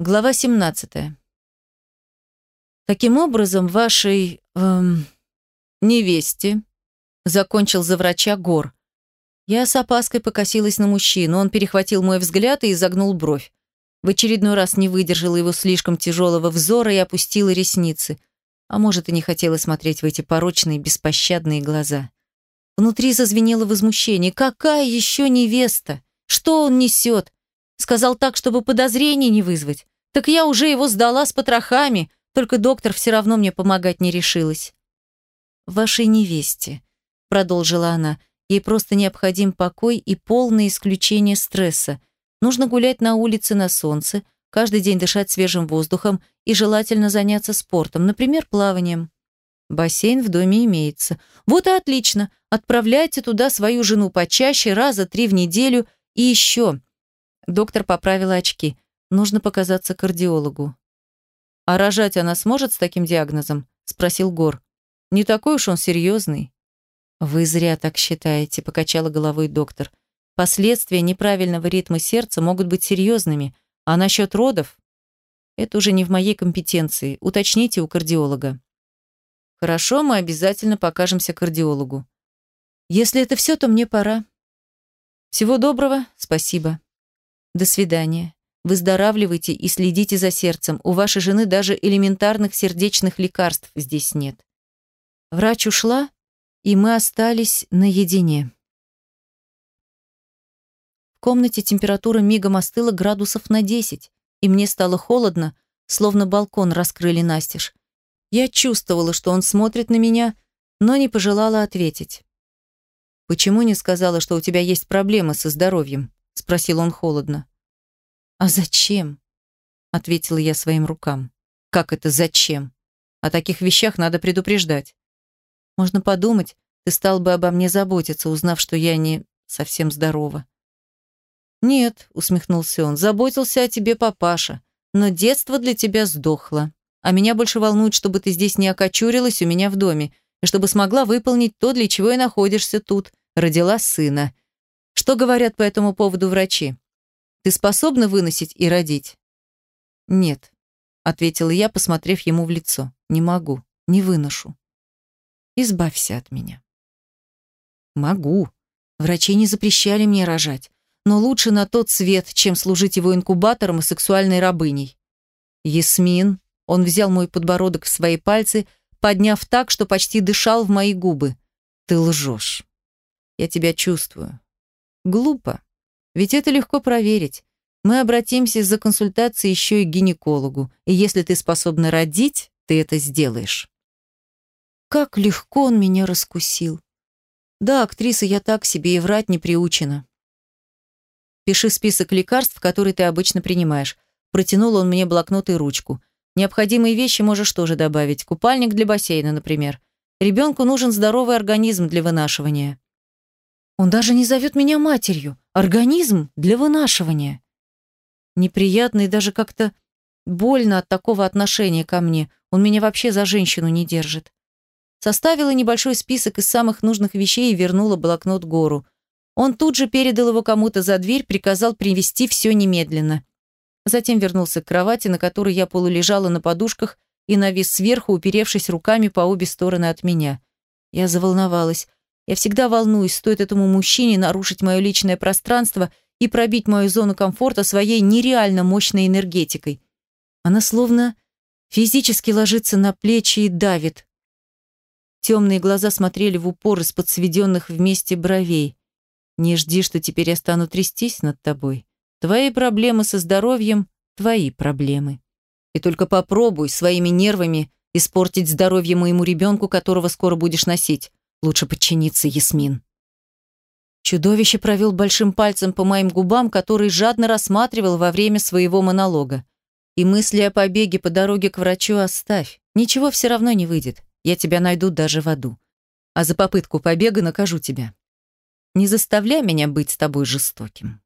Глава 17. Таким образом, вашей эм, невесте закончил за врача Гор. Я с опаской покосилась на мужчину. Он перехватил мой взгляд и изогнул бровь. В очередной раз не выдержала его слишком тяжелого взора и опустила ресницы. А может, и не хотела смотреть в эти порочные, беспощадные глаза. Внутри зазвенело возмущение. Какая еще невеста? Что он несет? Сказал так, чтобы подозрений не вызвать. Так я уже его сдала с потрохами, только доктор все равно мне помогать не решилась. «Вашей невесте», — продолжила она, — «ей просто необходим покой и полное исключение стресса. Нужно гулять на улице на солнце, каждый день дышать свежим воздухом и желательно заняться спортом, например, плаванием. Бассейн в доме имеется. Вот и отлично. Отправляйте туда свою жену почаще, раза три в неделю. И еще. Доктор поправила очки. Нужно показаться кардиологу. «А рожать она сможет с таким диагнозом?» – спросил Гор. «Не такой уж он серьезный». «Вы зря так считаете», – покачала головой доктор. «Последствия неправильного ритма сердца могут быть серьезными, а насчет родов? Это уже не в моей компетенции. Уточните у кардиолога». «Хорошо, мы обязательно покажемся кардиологу». «Если это все, то мне пора». «Всего доброго, спасибо». До свидания. Выздоравливайте и следите за сердцем. У вашей жены даже элементарных сердечных лекарств здесь нет. Врач ушла, и мы остались наедине. В комнате температура мигом остыла градусов на 10, и мне стало холодно, словно балкон раскрыли настежь. Я чувствовала, что он смотрит на меня, но не пожелала ответить. «Почему не сказала, что у тебя есть проблемы со здоровьем?» — спросил он холодно. «А зачем?» — ответила я своим рукам. «Как это зачем? О таких вещах надо предупреждать. Можно подумать, ты стал бы обо мне заботиться, узнав, что я не совсем здорова». «Нет», — усмехнулся он, — «заботился о тебе папаша, но детство для тебя сдохло. А меня больше волнует, чтобы ты здесь не окочурилась у меня в доме, и чтобы смогла выполнить то, для чего и находишься тут, родила сына. Что говорят по этому поводу врачи? Ты способна выносить и родить? Нет, ответила я, посмотрев ему в лицо. Не могу, не выношу. Избавься от меня. Могу. Врачи не запрещали мне рожать, но лучше на тот свет, чем служить его инкубатором и сексуальной рабыней. Ясмин, он взял мой подбородок в свои пальцы, подняв так, что почти дышал в мои губы. Ты лжешь. Я тебя чувствую. Глупо. Ведь это легко проверить. Мы обратимся за консультацией еще и к гинекологу. И если ты способна родить, ты это сделаешь. Как легко он меня раскусил. Да, актриса я так себе и врать не приучена. Пиши список лекарств, которые ты обычно принимаешь. Протянул он мне блокнот и ручку. Необходимые вещи можешь тоже добавить. Купальник для бассейна, например. Ребенку нужен здоровый организм для вынашивания. Он даже не зовет меня матерью. Организм для вынашивания. Неприятно и даже как-то больно от такого отношения ко мне. Он меня вообще за женщину не держит. Составила небольшой список из самых нужных вещей и вернула блокнот Гору. Он тут же передал его кому-то за дверь, приказал привезти все немедленно. Затем вернулся к кровати, на которой я полулежала на подушках и навис сверху, уперевшись руками по обе стороны от меня. Я заволновалась. Я всегда волнуюсь, стоит этому мужчине нарушить мое личное пространство и пробить мою зону комфорта своей нереально мощной энергетикой. Она словно физически ложится на плечи и давит. Темные глаза смотрели в упор из-под сведенных вместе бровей. «Не жди, что теперь я стану трястись над тобой. Твои проблемы со здоровьем – твои проблемы. И только попробуй своими нервами испортить здоровье моему ребенку, которого скоро будешь носить. Лучше подчиниться, Ясмин. Чудовище провел большим пальцем по моим губам, который жадно рассматривал во время своего монолога. И мысли о побеге по дороге к врачу оставь. Ничего все равно не выйдет. Я тебя найду даже в аду. А за попытку побега накажу тебя. Не заставляй меня быть с тобой жестоким.